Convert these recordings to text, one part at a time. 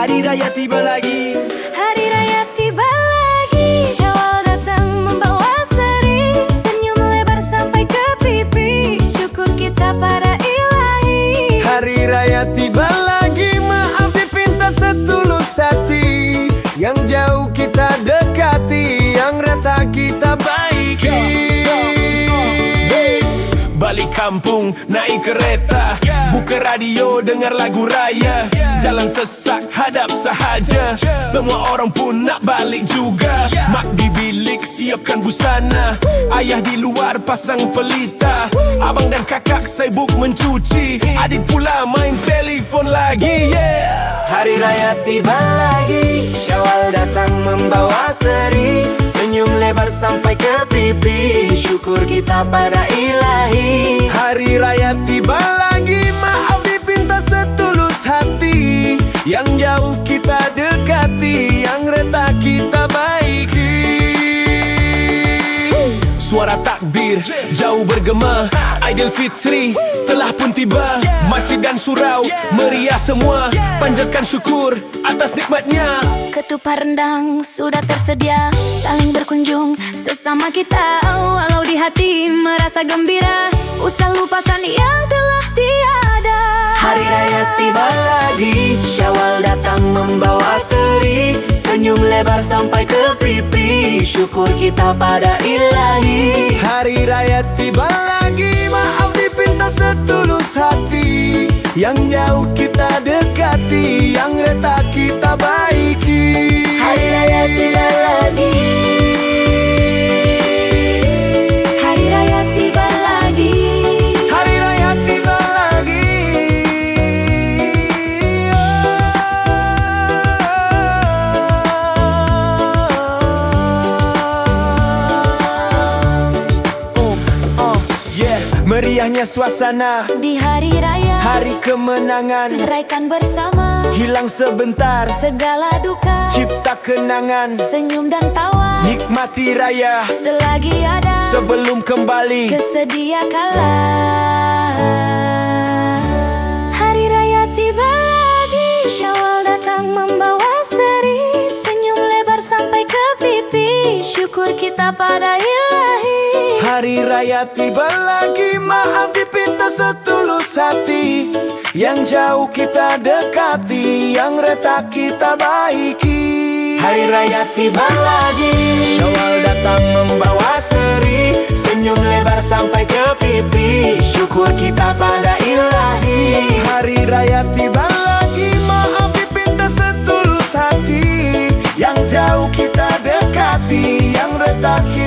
Hari raya tiba lagi. Hari raya tiba lagi. Syawal datang membawa seri. Senyum lebar sampai ke pipi. Syukur kita pada ilahi. Hari raya tiba lagi kampung, naik kereta. Buka radio, dengar lagu raya. Jalan sesak, hadap sahaja. Semua orang pun nak balik juga. Mak di bilik, siapkan busana. Ayah di luar, pasang pelita. Abang dan kakak sibuk mencuci. Adik pula main telefon lagi. Yeah. Hari raya tiba lagi. Syawal datang membawa lebar sampai ke pipi. Syukur kita pada ilahi. Hari raya tiba lagi Maaf dipinta setulus hati. Yang jauh kita dekati Yang retak kita baiki. Suara takbir jauh bergema Aidil Fitri telah pun tiba. Masjid dan surau meriah semua Panjatkan syukur atas nikmatnya. Ketupat rendang sudah tersedia Saling berkunjung sesama kita. Walau di hati merasa gembira Usah lupakan yang telah tiada. Hari raya tiba lagi Syawal datang membawa seri. Senyum lebar sampai ke pipi Syukur kita pada ilahi Yang jauh kita dekati Meriahnya suasana Di hari raya Hari kemenangan. Raikan bersama Hilang sebentar Segala duka Cipta kenangan. Senyum dan tawa Nikmati raya Selagi ada Sebelum kembali. Kesedia kala. Hari raya tiba lagi Syawal datang membawa seri. Senyum lebar sampai ke pipi Syukur kita pada ilahi Hari raya tiba lagi Maaf dipinta setulus hati. Yang jauh kita dekati Yang retak kita baiki. Hari raya tiba lagi. Syawal datang membawa seri Senyum lebar sampai ke pipi. Syukur kita pada ilahi. Hari raya tiba lagi Maaf dipinta setulus hati. Yang jauh kita dekati Yang retak kita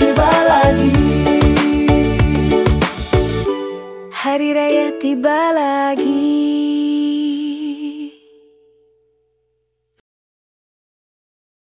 tiba lagi. Hari raya tiba lagi